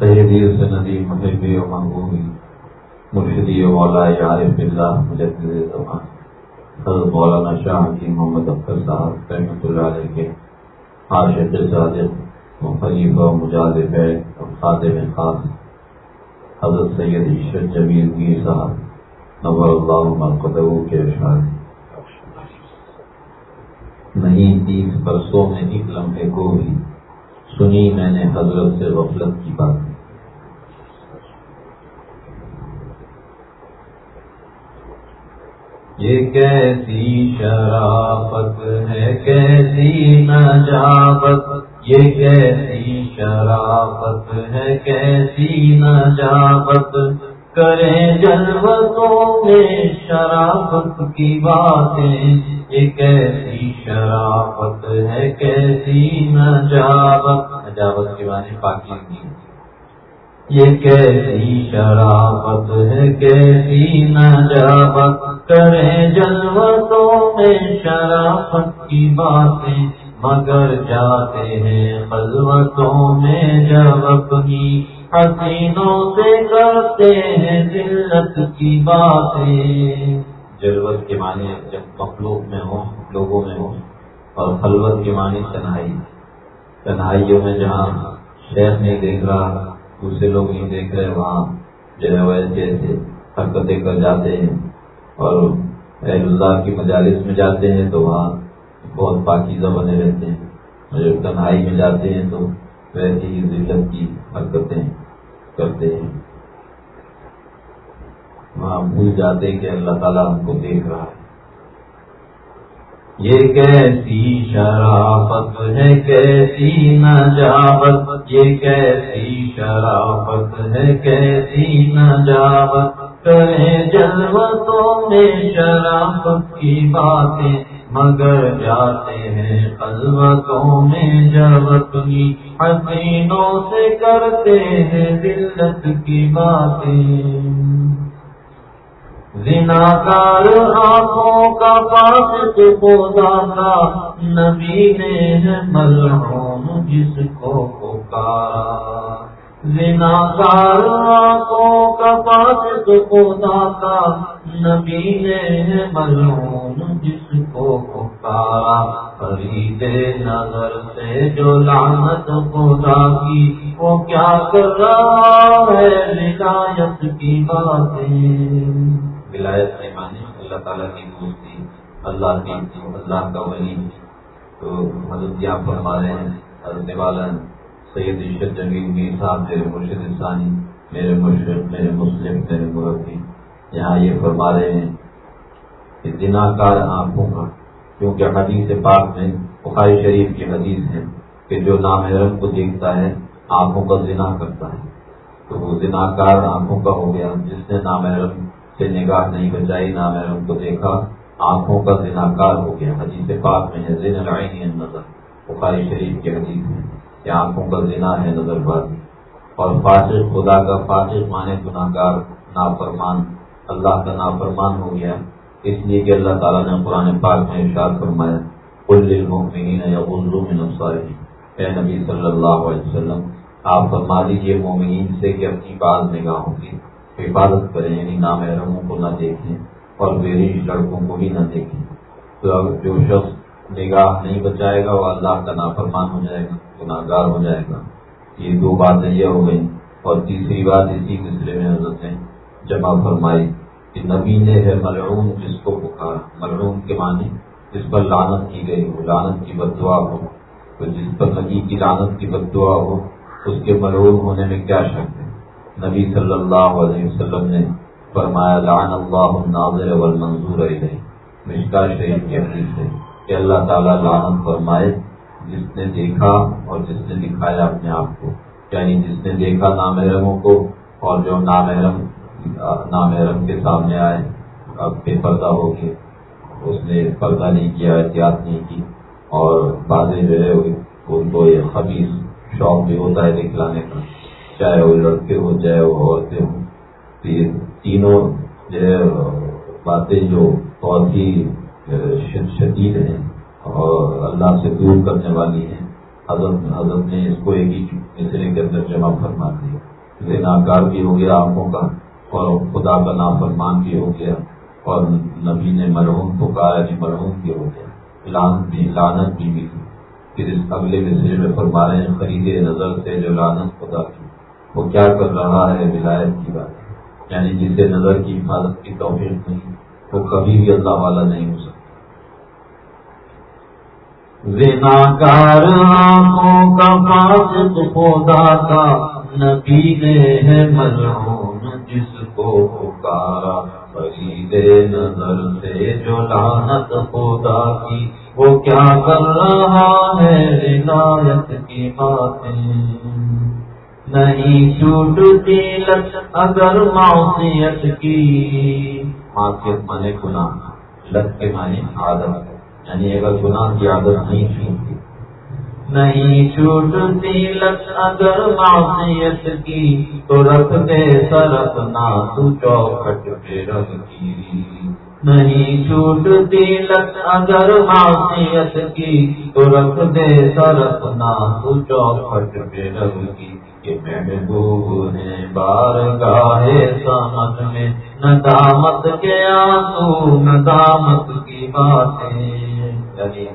سیدی سندی محبی و محبوبی مرشدی و مولا عارف اللہ مجدد زمان حضرت مولانا شاہ کی محمد اختر صاحب رحمۃ اللہ علیہ کے عاشق صادق و خلیفہ و مجاز بیگ اور خادم خاص۔ حضرت سید عشرت جمیل گیر صاحب، نور اللہ مرکدو کے اشعار نہیں، تیس برسوں میں ایک لمحے کو بھی سنی میں نے حضرت سے غفلت کی بات۔ یہ کیسی شرافت ہے، کیسی نجابت؟ یہ کیسی شرافت ہے، کیسی نجابت؟ کریں جلوتوں میں شرافت کی باتیں۔ یہ کیسی شرافت ہے، کیسی نجابت؟ نجابت کے بارے پاکی یہ کیسی شرافت ہے، کیسی نجابت کریں جلوتوں میں شرافت کی باتیں۔ مگر جاتے ہیں خلوتوں میں جب اپنی حسینوں سے کرتے ہیں ذلت کی باتیں۔ ضرورت کے معنی جب مخلوق میں ہوں، لوگوں میں ہوں، اور خلوت کے معنی تنہائی، تنہائیوں میں جہاں شہر نہیں دیکھ رہا دوسرے لوگ نہیں دیکھ رہے وہاں جو ہے ویسے ایسے حرکتیں کر جاتے ہیں اور اہل اللہ کی مجالس میں جاتے ہیں تو وہاں بہت پاکیزہ بنے رہتے ہیں۔ جب تنہائی میں جاتے ہیں تو ویسے ہی ذلت کی حرکتیں کرتے ہیں۔ وہاں بھول جاتے کہ اللہ تعالیٰ ہم کو دیکھ رہا ہے۔ یہ کیسی شرافت ہے، کیسی نجابت؟ یہ کیسی شرافت ہے، کیسی نجابت؟ کریں جلوتوں میں شرافت کی باتیں مگر جاتے ہیں قلوتوں میں جب اپنی حسینوں سے کرتے ہیں دلت کی باتیں۔ زنا کار آنکھوں کا پاس خدا کا نبی نے ہے ملعون جس کو پکارا۔ زنا کار آنکھوں کا پاس خدا کا نبی نے ہے ملعون جس کو پکارا۔ خرید نظر سے جو لعنت خدا کی، وہ کیا کر رہا ہے؟ ہدایت کی باتیں۔ ولایت نہیں مانی اللہ تعالیٰ کی دوستی اللہ کی، اللہ کا ولی۔ تو حضرت یہاں فرما رہے ہیں؟ حضرت والا، سید عشت جنگی میر صاحب، میرے مرشد انسانی، میرے مرشد، میرے مسلم، میرے مربی۔ یہاں یہ فرما رہے ہیں کہ دنا کار آنکھوں کا، کیونکہ حدیث پاک میں بخاری شریف کی حدیث ہے کہ جو نامحرم کو دیکھتا ہے، آنکھوں کا ذنا کرتا ہے۔ تو وہ ذنا کار آنکھوں کا ہو گیا، جس نے نامحرم سے نگاہ نہیں بچائی نہ میں نے ان کو دیکھا، آنکھوں کا زناکار ہو گیا۔ حدیث پاک میں ہے زین نظر بخاری شریف کی حدیث ہے کہ آنکھوں کا زنا ہے نظر بازی اور فاطق خدا کا فاطق مانے گناہ گار نافرمان۔ اللہ کا نافرمان ہو گیا۔ اس لیے کہ اللہ تعالیٰ نے قرآن پاک میں ارشاد فرمایا المؤمنین یا غلو من اے نبی صلی اللہ علیہ وسلم، آپ فرما دیجیے مومنین سے کہ اپنی بعض نگاہوں کی حفاظت کریں یعنی نامحرموں کو نہ دیکھیں اور میری لڑکوں کو بھی نہ دیکھیں۔ تو اب جو شخص نگاہ نہیں بچائے گا، وہ اللہ کا نافرمان ہو جائے گا گناہ گار ہو جائے گا۔ یہ دو باتیں یہ ہو گئیں۔ اور تیسری بات اسی سلسلے میں حضرت نے جمع فرمائی کہ نبی نے ہے مرعوم جس کو پکارا۔ مرعوم کے معنی جس پر لانت کی گئی ہو لانت کی بد دعا ہو۔ تو جس پر نبی کی لانت کی بد دعا ہو، اس کے مرعوم ہونے میں کیا شک؟ ہے نبی صلی اللہ علیہ وسلم نے فرمایا، لعن اللہ الناظر والمنظور علیہ مشکا شریف کی حدیث ہے کہ اللہ تعالیٰ لعنت فرمائے جس نے دیکھا اور جس نے دکھایا اپنے آپ کو۔ یعنی جس نے دیکھا نامحرموں کو اور جو نامحرم نامحرم کے سامنے آئے، اب بے پردہ ہو گئے اس نے پردہ نہیں کیا، احتیاط نہیں کی اور بازیں جو ہے ان کو یہ خبیص شوق بھی ہوتا ہے دکھلانے کا۔ چاہے وہ لڑکے ہوں، چاہے وہ عورتیں ہوں۔ تو یہ تینوں جو ہے، باتیں جو بہت ہی شدید ہیں اور اللہ سے دور کرنے والی ہیں۔ حضرت حضرت نے اس کو ایک ہی مصرے کے اندر جمع فرما دیا۔ زناکار بھی ہو گیا آنکھوں کا اور خدا کا نافرمان بھی ہو گیا اور نبی نے مرحوم کو کہا کہ مرحوم بھی ہو گیا۔ لانت بھی لانت بھی ملی۔ پھر اس اگلے مسئلے میں فرما رہے ہیں خریدے نظر سے جو لانت خدا کی۔ وہ کیا کر رہا ہے ولایت کی بات؟ یعنی جسے نظر کی حفاظت کی توفیق نہیں، وہ کبھی بھی اللہ والا نہیں ہو سکتا۔ کار آنکھوں کا فاسق خدا کا نبی نے ہے مرحوم جس کو پکارا۔ فرید نظر سے جو لانت خدا کی، وہ کیا کر رہا ہے؟ عنایت کی باتیں۔ نہیں چھوٹتی لت اگر معصیت کی۔ ہاں، معصیت مانے گناہ لت کے معنی عادت یعنی اگر گناہ کی عادت نہیں چھوٹتی۔ نہیں چھوٹتی لت اگر معصیت کی۔ تو رکھ دے سرف نہ تو چوکھٹ پہ رکھ کی نہیں چھوٹتی لت اگر معصیت کی۔ تو رکھ دے سرف نہ تو چوکھٹ پہ رکھ کی کہ محبوب ہے بار گاہے میں ندامت کے آنسو، ندامت کی باتیں یعنی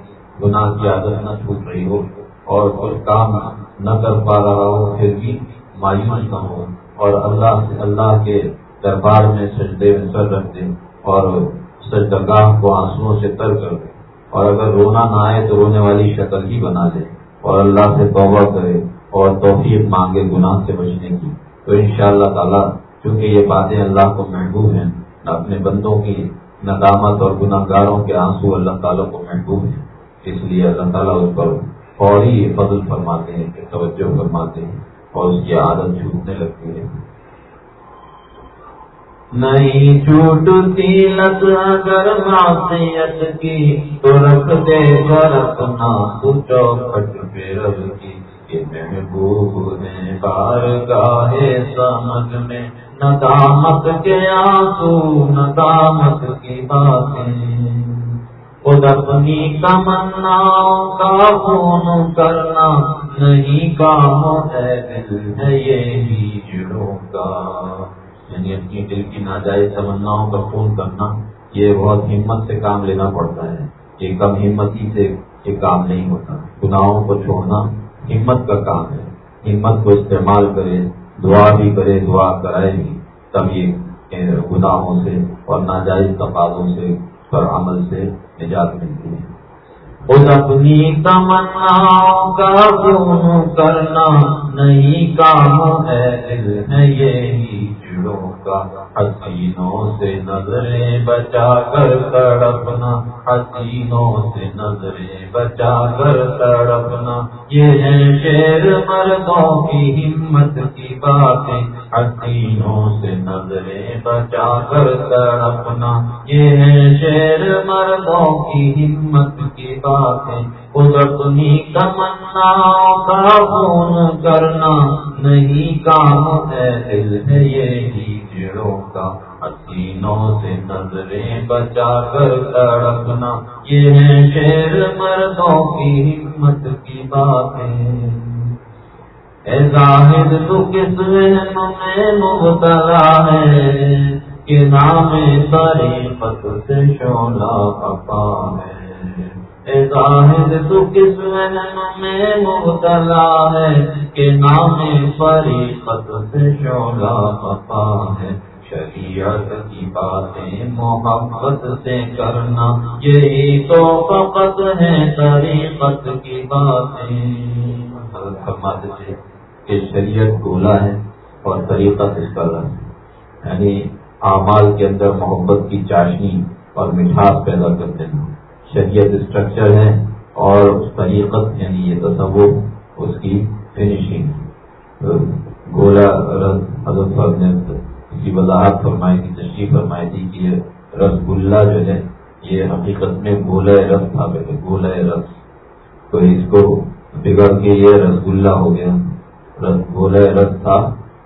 گناہ کی عادت نہ چھوٹ رہی ہو اور کچھ کام نہ کر پا رہا ہو، پھر بھی مایوس نہ ہو۔ اور اللہ سے اللہ کے دربار میں سجدے میں سر رکھ دے اور سجدگاہ کو آنسو سے تر کر دے اور اگر رونا نہ آئے تو رونے والی شکل ہی بنا دے اور اللہ سے توبہ کرے۔ اور توفیق مانگے گناہ سے بچنے کی۔ تو ان شاء اللہ تعالیٰ، چونکہ یہ باتیں اللہ کو محبوب ہیں اپنے بندوں کی ندامت اور گناہ گاروں کے آنسو اللہ تعالیٰ کو محبوب ہیں۔ اس لیے اللہ تعالیٰ اس پر فوری فضل فرماتے ہیں کہ توجہ فرماتے ہیں اور اس کی عادت چھوٹنے لگتی ہے۔ نہیں چھوٹتی لت، اگر معصیت کی، تو رکھ دے کر اپنا تو چوکھٹ پہ رب کی۔ کہ محبوب نے بار گاہے سمجھ میں ندامت کے آنسو ندامت کی باتیں۔ خود اپنی تمنا کا فون کرنا نہیں، کام ہے دل ہے یہی جڑوں کا۔ یعنی اپنی دل کی ناجائز تمناؤں کا فون کرنا، یہ بہت ہمت سے کام لینا پڑتا ہے۔ یہ کم ہمتی سے یہ کام نہیں ہوتا۔ گناہوں کو چھوڑنا ہمت کا کام ہے۔ ہمت کو استعمال کرے دعا بھی کرے دعا کرائے بھی تب یہ گناہوں سے اور ناجائز تقاضوں سے پر عمل سے نجات ملتی ہے۔ خود اپنی تمنا کا کرنا نہیں، کام ہے دل ہے یہی۔ جڑوں کا حسینوں سے نظریں بچا کر تڑپنا، حسینوں سے نظریں بچا کر تڑپنا۔ یہ ہے شیر مردوں کی ہمت کی باتیں، حسینوں سے نظریں بچا کر تڑپنا۔ یہ ہے شیر مردوں کی ہمت کی باتیں ادھر تمنا کا خون کرنا نہیں کام ہے دل ہے یہی جڑوں کا۔ حسینوں سے نظریں بچا کر تڑپنا، یہ ہے شیر مردوں کی ہمت کی باتیں۔ اے ظاہر تو کس وہم میں مبتلا ہے؟ کہ نام ساری سے شولا پپا ہے۔ اے ظاہر تو کس میں مبتلا ہے کہ نام ساری پت سے شولا پپا ہے؟ شریعت کی باتیں محبت سے کرنا یہی تو فقط ہے طریقت کی باتیں۔ فرماتے تھے کہ شریعت گولا ہے اور طریقت اس کا رنگ یعنی اعمال کے اندر محبت کی چاشنی اور مٹھاس پیدا کرتے ہیں شریعت اسٹرکچر ہے اور طریقت یعنی یہ تصور، اس کی فنیشنگ گولا رنگ حضرت نے کی وضاحت فرمائی تھی تشریف فرمائی تھی کہ رس گلا جو ہے، یہ حقیقت میں گولا رس تھا گولا رس تو اس کو بگڑ کے یہ رس گلا ہو گیا۔ رس، گولا رس تھا،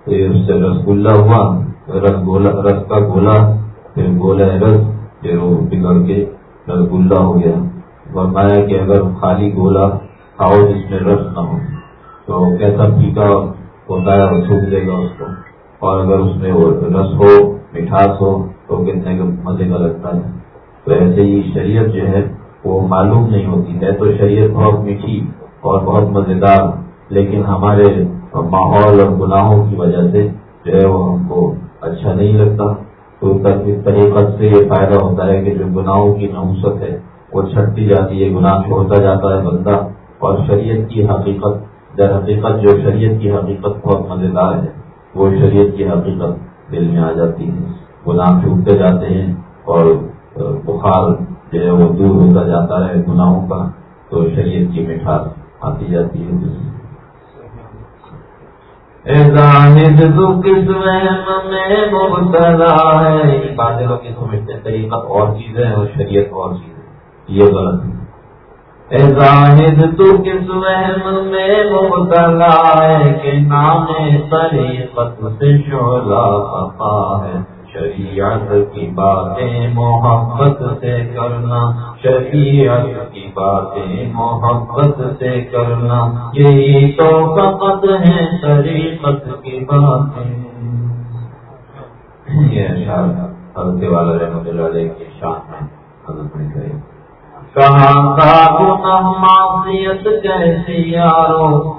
تو اس سے رس گلا ہوا۔ رس، گولا، رس کا گولا، پھر گولا رس پھر وہ بگڑ کے گلا ہو گیا۔ فرمایا کہ اگر خالی گولا کھاؤ جس میں رس نہ ہو، تو کیسا پھیکا ہوتا ہے وہ چھوٹ دے گا اس کو۔ اور اگر اس میں وہ رس ہو، مٹھاس ہو، تو کتنے مزے کا لگتا ہے۔ تو ایسے ہی شریعت جو ہے، وہ معلوم نہیں ہوتی۔ ہے تو شریعت بہت میٹھی اور بہت مزیدار، لیکن ہمارے ماحول اور گناہوں کی وجہ سے جو ہے، وہ ہم کو اچھا نہیں لگتا۔ تو اس طریقت سے یہ فائدہ ہوتا ہے کہ جو گناہوں کی نوسط ہے، وہ چھٹتی جاتی ہے، گناہ چھوڑتا جاتا ہے بندہ، اور شریعت کی حقیقت در حقیقت جو شریعت کی حقیقت بہت مزیدار ہے، وہ شریعت کی حقیقت دل میں آ جاتی ہے۔ گناہ چھوٹتے جاتے ہیں اور بخار جو ہے وہ دور ہوتا جاتا ہے گناہوں کا، تو شریعت کی مٹھاس آتی جاتی ہے۔ زاہد تو کس میں مبتلا ہے۔ یہ باتیں لوگ سمجھتے ہیں طریقہ اور چیز ہے اور شریعت اور چیز ہے یہ غلط ہے۔ اے زاہد تو کس وہم میں مبتلا ہے کہ نام طریقت سے شعلہ خفا ہے۔ شریعت کی باتیں محبت سے کرنا، شریعت کی باتیں محبت سے کرنا، یہی تو فقط ہے شریعت کی باتیں۔ یہ اشار حضرت والا رحمت اللہ علیہ کی شان ہے، حضرت نے کہی کہاں کا گناہ معصیت کیسی یارو،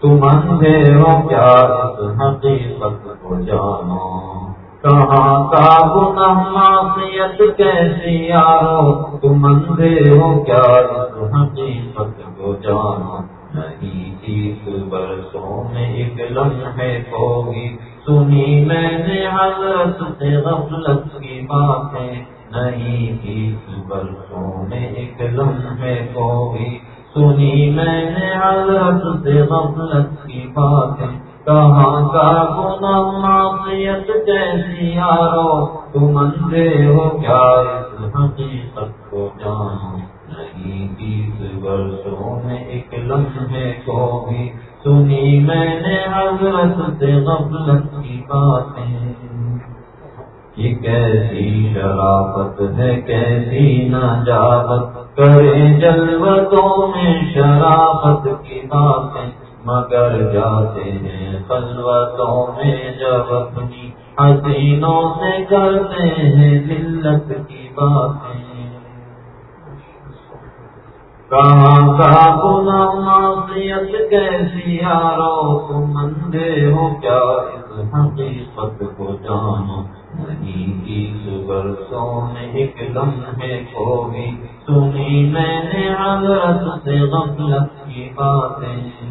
تم اندھے کیا اس حقیقت کو جانو۔ کہاں کا گناہ معصیت کیسی یارو تم اندھے ہو کیا؟ اس حقیقت کو جانو نہیں تیس برسوں میں ایک لمحے ہوگی سنی میں نے حضرت سے غفلت کی باتیں۔ نہیں تیس برسوں میں ایک لمحے ہوگی سنی میں نے حضرت سے غفلت کی باتیں۔ کہاں کا گنا معصیت کیسی یارو تم اندھے ہو کیا اس حقیقت کو جانو نہیں بیس برسوں میں ایک لمحے کو بھی سنی میں نے حضرت سے غفلت کی باتیں۔ یہ کیسی شرافت ہے، کیسی نجابت۔ کرے جلوتوں میں شرافت کی باتیں۔ مگر جاتے ہیں خلوتوں میں جب اپنی حسینوں سے کرتے ہیں دلت کی باتیں۔ کہاں کا گنا معصیت کیسی یارو تم اندھے ہو، کیا اس حقیقت کو جانو؟ نہیں اس برسوں میں ایک لمحے کو بھی سنی میں نے حضرت سے غفلت کی باتیں۔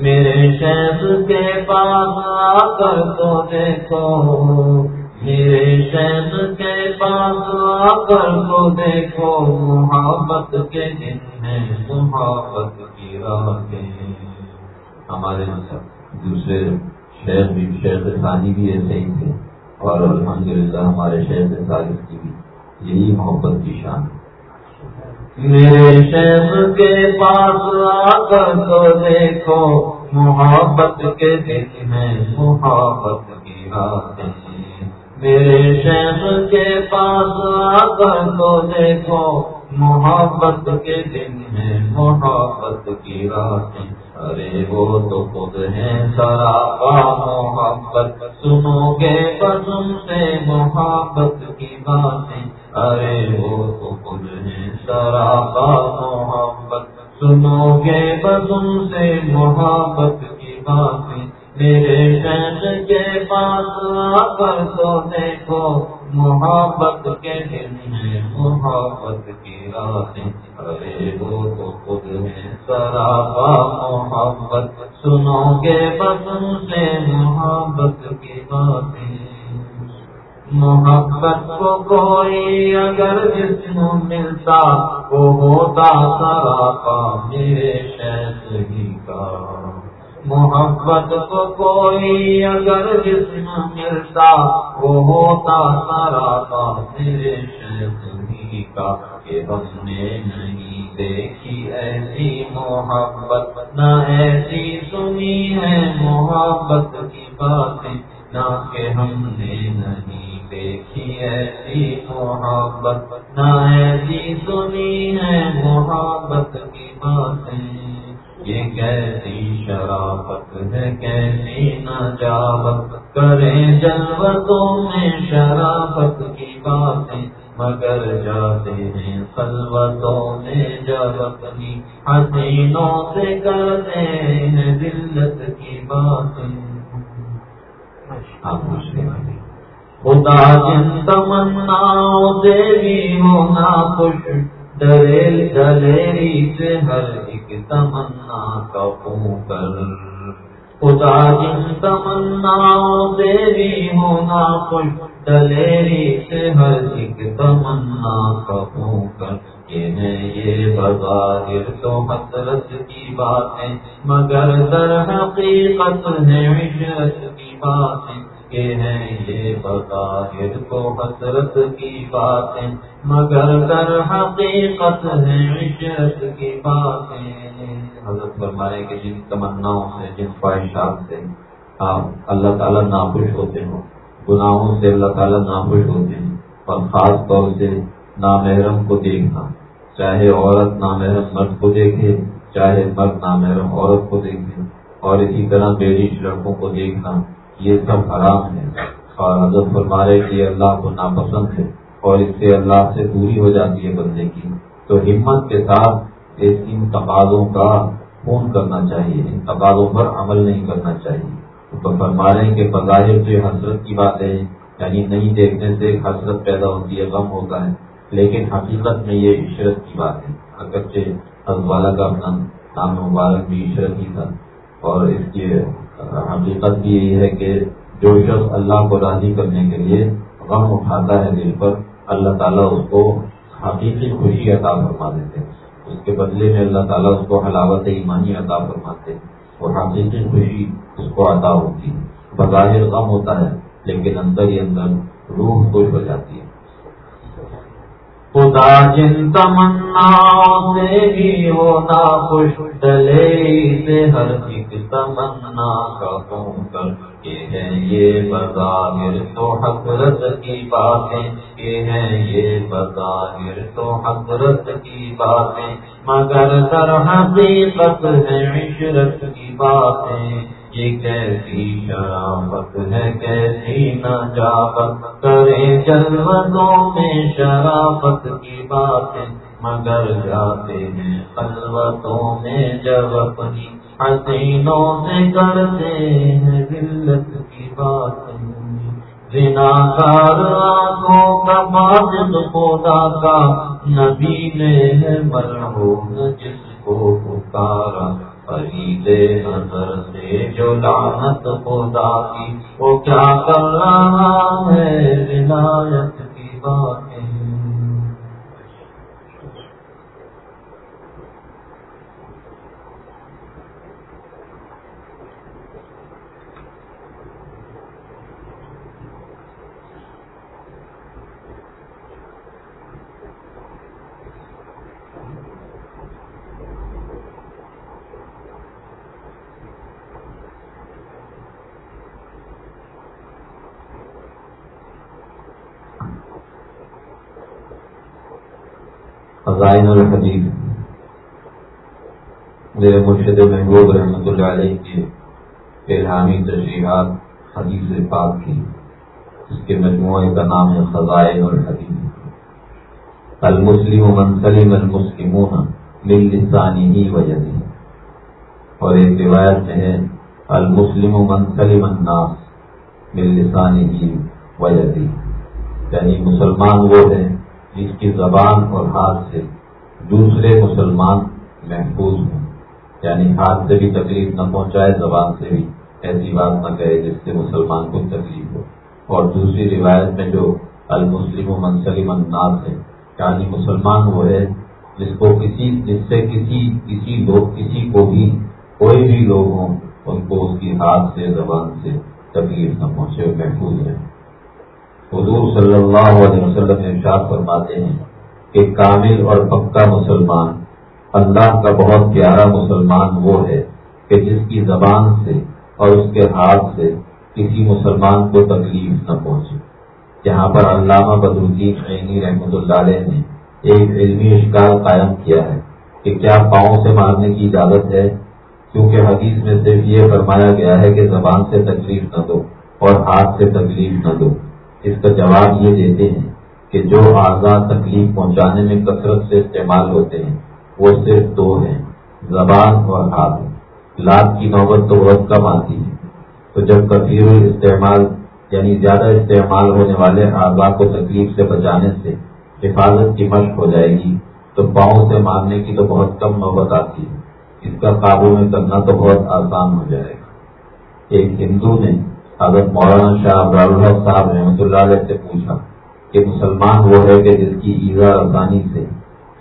میرے شیخ کے پاس آ کر تو دیکھو۔ میرے شیخ کے پاس آ کر تو دیکھو۔ محبت کے دن ہے محبت کی راتیں ہمارے مطلب دوسرے شیخ بھی، شیخ ثانی بھی ایسے ہی تھے۔ اور الحمدللہ ہمارے شیخ ثالث کی بھی یہی محبت کی شان۔ ہے میرے شیخ کے پاس آ کر تو دیکھو، محبت کے دن میں محبت کی راتیں میرے شیخ کے پاس آ کر تو دیکھو، محبت کے دن میں محبت کی راتیں ارے وہ تو خود ہے سراپا محبت، سنو گے بسم سے محبت کی باتیں۔ ارے وہ تو خود ہے سراپا محبت۔ سنو گے بسم سے محبت کی باتیں۔ میرے شہر کے پاس آ کر تو دیکھو، محبت کے دن ہے محبت کی راتیں۔ ارے وہ تو خود ہے سراپا محبت۔ سنو گے بسم سے محبت کی باتیں۔ محبت کو کوئی اگر جسم ملتا وہ ہوتا سراپا میرے شیخ کا۔ محبت کو کوئی اگر جسم ملتا وہ ہوتا سراپا میرے شیخ کا۔ کہ ہم نے نہیں دیکھی ایسی محبت، نہ ایسی سنی ہے محبت کی باتیں، نہ کہ ہم نے نہیں دیکھی ایسی محبت نہ ایسی سنی ہے محبت کی باتیں۔ یہ کیسی شرافت ہے، کیسی نجابت کرے جلوتوں میں شرافت کی باتیں۔ مگر جاتے ہیں خلوتوں میں جب اپنی حسینوں سے کرتے ہیں دلت کی باتیں۔ آپ پوچھ خدا جن تمنا دیوی ہونا خوش دلیل دلیری سے ہر ایک تمنا کا کر۔ خدا جن تمنا دیوی ہونا خوش دلیری سے ہر ایک تمنا کا کر۔ یہ ہے یہ بظاہر تو حسرت کی باتیں، مگر در حقیقت ہے عشرت کی باتیں۔ ہیں یہ بظاہر تو حسرت کی باتیں، مگر در حقیقت ہے عشرت کی باتیں۔ حضرت فرمائے کہ جن تمناؤں سے، جن خواہشات سے آپ اللہ تعالیٰ ناخوش ہوتے ہوں، گناہوں سے اللہ تعالیٰ ناخوش ہوتے ہیں اور خاص طور سے نامحرم کو دیکھنا، چاہے عورت نامحرم مرد کو دیکھے، چاہے مرد نامحرم عورت کو دیکھے۔ اور اسی طرح بیڈیش لڑکوں کو دیکھنا یہ سب حرام ہے اور حضرت فرمارے کہ اللہ کو ناپسند ہے اور اس سے اللہ سے دوری ہو جاتی ہے بندے کی۔ تو ہمت کے ساتھ ان تقاضوں کا خون کرنا چاہیے۔ ان تقاضوں پر عمل نہیں کرنا چاہیے۔ تو فرمارے کے بظاہر جو حسرت کی بات ہے۔ یعنی نہیں دیکھنے سے حسرت پیدا ہوتی ہے، غم ہوتا ہے۔ لیکن حقیقت میں یہ عشرت کی بات ہے۔ اگرچہ حضرت والا کا اپنا نام مبارک بھی عشرت ہی تھا اور اس کی حقیقت بھی یہی ہے کہ جو شخص اللہ کو راضی کرنے کے لیے غم اٹھاتا ہے دل پر، اللہ تعالیٰ اس کو حقیقی خوشی عطا فرما دیتے ہیں۔ اس کے بدلے میں اللہ تعالیٰ اس کو حلاوت ایمانی عطا فرماتے ہیں اور حقیقی خوشی اس کو عطا ہوتی ہے۔ بظاہر غم ہوتا ہے، لیکن اندر ہی اندر روح خوش ہو جاتی ہے۔ خدا جن تمنا سے بھی ہونا خوش ڈلے سے ہر ایک تمنا کا کر کے ہیں یہ بظاہر تو حضرت کی باتیں کے ہیں، یہ بظاہر تو حضرت کی باتیں۔ مگر در حقیقت ہے عشرت کی باتیں یہ کیسی شرافت ہے، کیسی نجابت کرے جلوتوں میں شرافت کی باتیں۔ مگر جاتے ہیں خلوتوں میں جب اپنی حسینوں سے کرتے ہیں دلت کی باتیں۔ بنا کار آنکھوں کا بادل خدا کا نبی نے ہے مرحوم جس کو پکارا۔ نظر سے جو لانت خدا کی وہ کیا کر رہا ہے؟ عنایت کی بات خزائن الحدیث میرے مرشد محبوب رحمۃ اللہ علیہ کے الہامی تشریحات حدیث پاک کی، اس کے مجموعے کا نام ہے خزائن الحدیث المسلم منسلم المسلمون لسانی ہی وجہ اور ایک روایت میں ہے، المسلم منسلم الناس لسانی ہی وجہ یعنی مسلمان وہ ہیں جس کی زبان اور ہاتھ سے دوسرے مسلمان محفوظ ہوں۔ یعنی ہاتھ سے بھی تکلیف نہ پہنچائے، زبان سے بھی۔ ایسی بات نہ کہے جس سے مسلمان کو تکلیف ہو۔ اور دوسری روایت میں جو المسلم و منسلم الناس ہے یعنی مسلمان وہ ہے جس کو کسی، جس سے کسی کسی لوگ، کسی کو بھی کوئی بھی لوگ ہوں، ان کو اس کی ہاتھ سے، زبان سے تکلیف نہ پہنچے محفوظ ہے حضور صلی اللہ علیہ وسلم نے ارشاد فرماتے ہیں کہ کامل اور پکا مسلمان، اللہ کا بہت پیارا مسلمان وہ ہے کہ جس کی زبان سے اور اس کے ہاتھ سے کسی مسلمان کو تکلیف نہ پہنچے۔ یہاں پر علامہ بدرالدین عینی رحمۃ اللہ علیہ نے ایک علمی اشکار قائم کیا ہے کہ کیا پاؤں سے مارنے کی اجازت ہے؟ کیونکہ حدیث میں صرف یہ فرمایا گیا ہے کہ زبان سے تکلیف نہ دو اور ہاتھ سے تکلیف نہ دو۔ اس کا جواب یہ دیتے ہیں کہ جو آزاد تکلیف پہنچانے میں کثرت سے استعمال ہوتے ہیں، وہ صرف دو ہیں، زبان اور ہاتھ۔ لات کی نوبت تو بہت کم آتی ہے۔ تو جب کثیر استعمال یعنی زیادہ استعمال ہونے والے اعضاء کو تکلیف سے بچانے سے حفاظت کی مشق ہو جائے گی، تو پاؤں سے مارنے کی تو بہت کم نوبت آتی ہے۔ اس کا قابو میں کرنا تو بہت آسان ہو جائے گا۔ ایک ہندو نے حضرت مولانا شاہ ابرالحق صاحب رحمۃ اللہ علیہ سے پوچھا کہ مسلمان وہ ہے کہ جس کی ایزا آسانی سے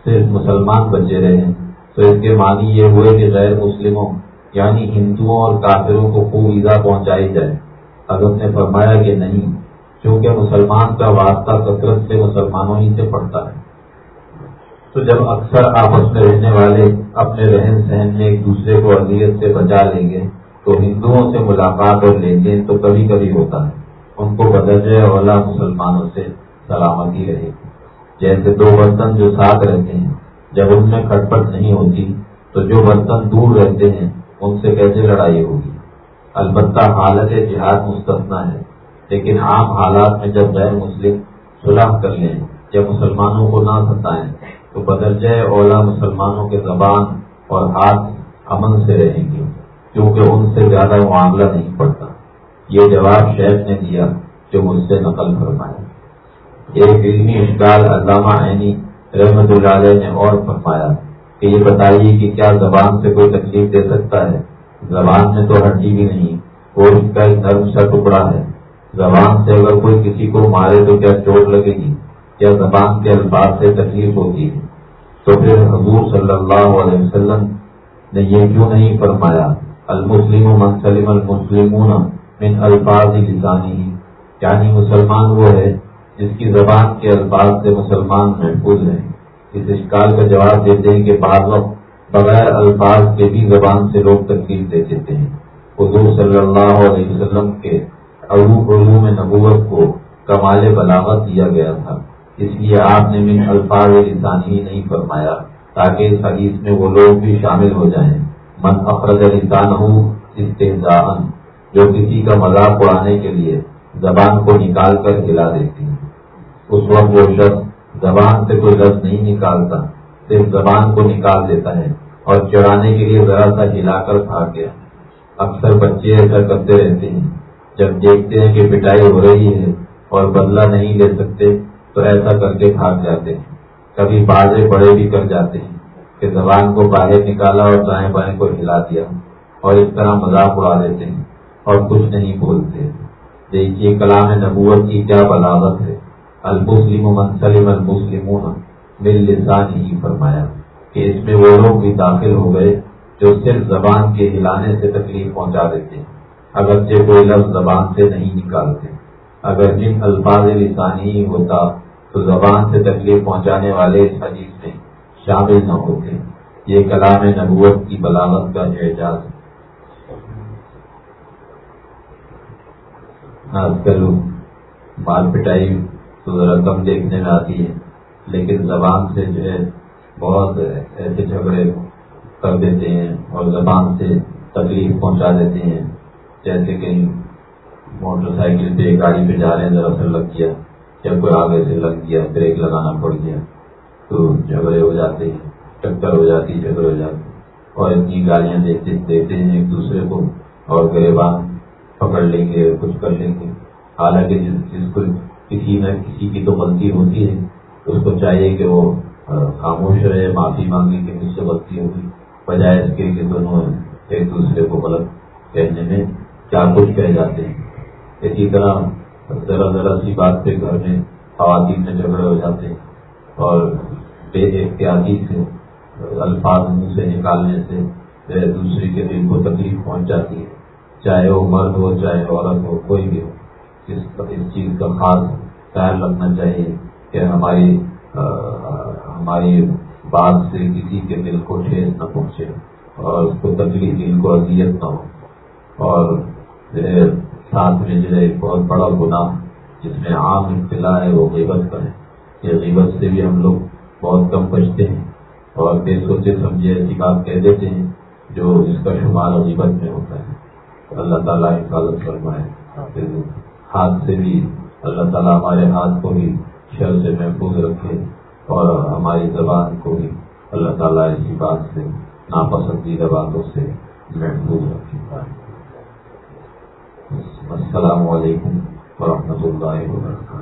صرف مسلمان بچے رہے تو اس کے معنی یہ ہوئے کہ غیر مسلموں یعنی ہندوؤں اور کافروں کو خوب ایزا پہنچائی جائے۔ حضرت نے فرمایا کہ نہیں کیونکہ مسلمان کا واسطہ کثرت سے مسلمانوں ہی سے پڑتا ہے۔ تو جب اکثر آپس میں رہنے والے اپنے رہن سہن میں ایک دوسرے کو اذیت سے بچا لیں گے تو ہندوؤں سے ملاقات اور لین دین تو کبھی کبھی ہوتا ہے۔ ان کو بدرجہ اولا مسلمانوں سے سلامتی رہے۔ گی جیسے دو برتن جو ساتھ رہتے ہیں، جب ان میں کھٹپٹ نہیں ہوتی، تو جو برتن دور رہتے ہیں، ان سے کیسے لڑائی ہوگی؟ البتہ حالت جہاد مستثنا ہے، لیکن عام حالات میں جب غیر مسلم صلاح کر لیں، جب مسلمانوں کو نہ ستائیں، تو بدرجہ اولا مسلمانوں کے زبان اور ہاتھ امن سے رہیں گے۔ کیونکہ ان سے زیادہ معاملہ نہیں پڑتا۔ یہ جواب شیخ نے دیا جو مجھ سے نقل فرمایا ایک علمی اشکال علامہ عینی رحمت اللہ علیہ نے اور فرمایا کہ یہ بتائیے کہ کیا زبان سے کوئی تکلیف دے سکتا ہے؟ زبان میں تو ہڈی بھی نہیں گوشت کا ایک نرم سا ٹکڑا ہے۔ زبان سے اگر کوئی کسی کو مارے تو کیا چوٹ لگے گی؟ کیا زبان کے الفاظ سے تکلیف ہوتی ہے؟ تو پھر حضور صلی اللہ علیہ وسلم نے یہ کیوں نہیں فرمایا؟ المسلم منسلم المسلمون من الفاظ لسانی یعنی مسلمان وہ ہے جس کی زبان کے الفاظ سے مسلمان محفوظ ہیں، اس اشکال کا جواب دیتے ہیں کہ بعض وقت بغیر الفاظ کے بھی زبان سے لوگ تکلیف دے دیتے ہیں۔ حضور صلی اللہ علیہ وسلم کے علوم نبوت کو کمال بلاغت دیا گیا تھا۔ اس لیے آپ نے من الفاظ لسانی نہیں فرمایا، تاکہ اس حدیث میں وہ لوگ بھی شامل ہو جائیں۔ من اخرج انسان ہوں استحزان جو کسی کا مذاق اڑانے کے لیے زبان کو نکال کر ہلا دیتی ہے اس وقت وہ شخص زبان سے کوئی لفظ نہیں نکالتا، صرف زبان کو نکال دیتا ہے اور چڑھانے کے لیے ذرا سا ہلا کر بھاگ گیا۔ اکثر بچے ایسا کرتے رہتے ہیں، جب دیکھتے ہیں کہ پٹائی ہو رہی ہے اور بدلہ نہیں لے سکتے، تو ایسا کر کے بھاگ جاتے ہیں۔ کبھی بازے بڑے بھی کر جاتے ہیں۔ کہ زبان کو باہر نکالا اور دائیں بائیں کو ہلا دیا اور اس طرح مذاق اڑا دیتے ہیں اور کچھ نہیں بولتے۔ دیکھیے، کلام نبوت کی کیا بلاغت ہے۔ المسلم منسلم المسلمون مل لسان ہی فرمایا کہ اس میں وہ لوگ بھی داخل ہو گئے جو صرف زبان کے ہلانے سے تکلیف پہنچا دیتے ہیں، اگرچہ کوئی لفظ زبان سے نہیں نکالتے۔ اگر جن الفاظ لسانی ہوتا تو زبان سے تکلیف پہنچانے والے اس حدیث میں شامل نہ ہوتے۔ یہ کلام نبوت کی بلاغت کا اعجاز۔ ہے آج کل بال پٹائی تو ذرا کم دیکھنے میں آتی ہے، لیکن زبان سے جو ہے بہت ایسے جھگڑے کر دیتے ہیں اور زبان سے تکلیف پہنچا دیتے ہیں۔ جیسے کہیں موٹر سائیکل پہ گاڑی پہ جا رہے ہیں ذرا سا لگ گیا، یا کوئی آگے سے لگ گیا، بریک لگانا پڑ گیا۔ تو جھگڑے ہو جاتے ہیں، ٹکر ہو جاتی، جھگڑے ہو جاتے اور اتنی گالیاں دیتے دیتے ہیں ایک دوسرے کو اور گریبان پکڑ لیں گے، کچھ کر لیں گے۔ حالانکہ جس جس کو کسی نہ کسی کی تو غلطی ہوتی ہے، اس کو چاہیے کہ وہ خاموش رہے، معافی مانگے کہ مجھ سے غلطی ہوگی بجائے اس کے کہ دونوں ایک دوسرے کو غلط کہنے میں کیا کچھ کہہ جاتے ہیں۔ اسی طرح ذرا ذرا سی بات پہ گھر میں خواتین میں جھگڑے ہو جاتے ہیں اور بے احتیاطی سے، الفاظ منہ سے نکالنے سے دوسری کے دل کو تکلیف پہنچ جاتی ہے۔ چاہے وہ مرد ہو، چاہے عورت ہو، کوئی بھی ہو، اس اس چیز کا خاص خیال رکھنا چاہیے کہ ہماری ہماری بات سے کسی کے دل کو ٹھیس نہ پہنچے اور اس کو تکلیف، دل کو اذیت نہ ہو۔ اور جو ہے، ساتھ میں جو ہے بہت بڑا گناہ جس میں عام ابتلا ہے، وہ غیبت کا ہے۔ یہ غیبت سے بھی ہم لوگ بہت کم بچتے ہیں اور بے سوچے سمجھے ایسی بات کہہ دیتے ہیں جو اس کا شمار غیبت میں ہوتا ہے۔ اللہ تعالیٰ حفاظت فرمائے۔ ہاتھ سے بھی اللہ تعالیٰ ہمارے ہاتھ کو بھی شر سے محفوظ رکھے اور ہماری زبان کو بھی اللہ تعالیٰ اسی بات سے ناپسندیدہ باتوں سے محفوظ رکھے۔ السلام علیکم ورحمۃ اللہ وبرکاتہ۔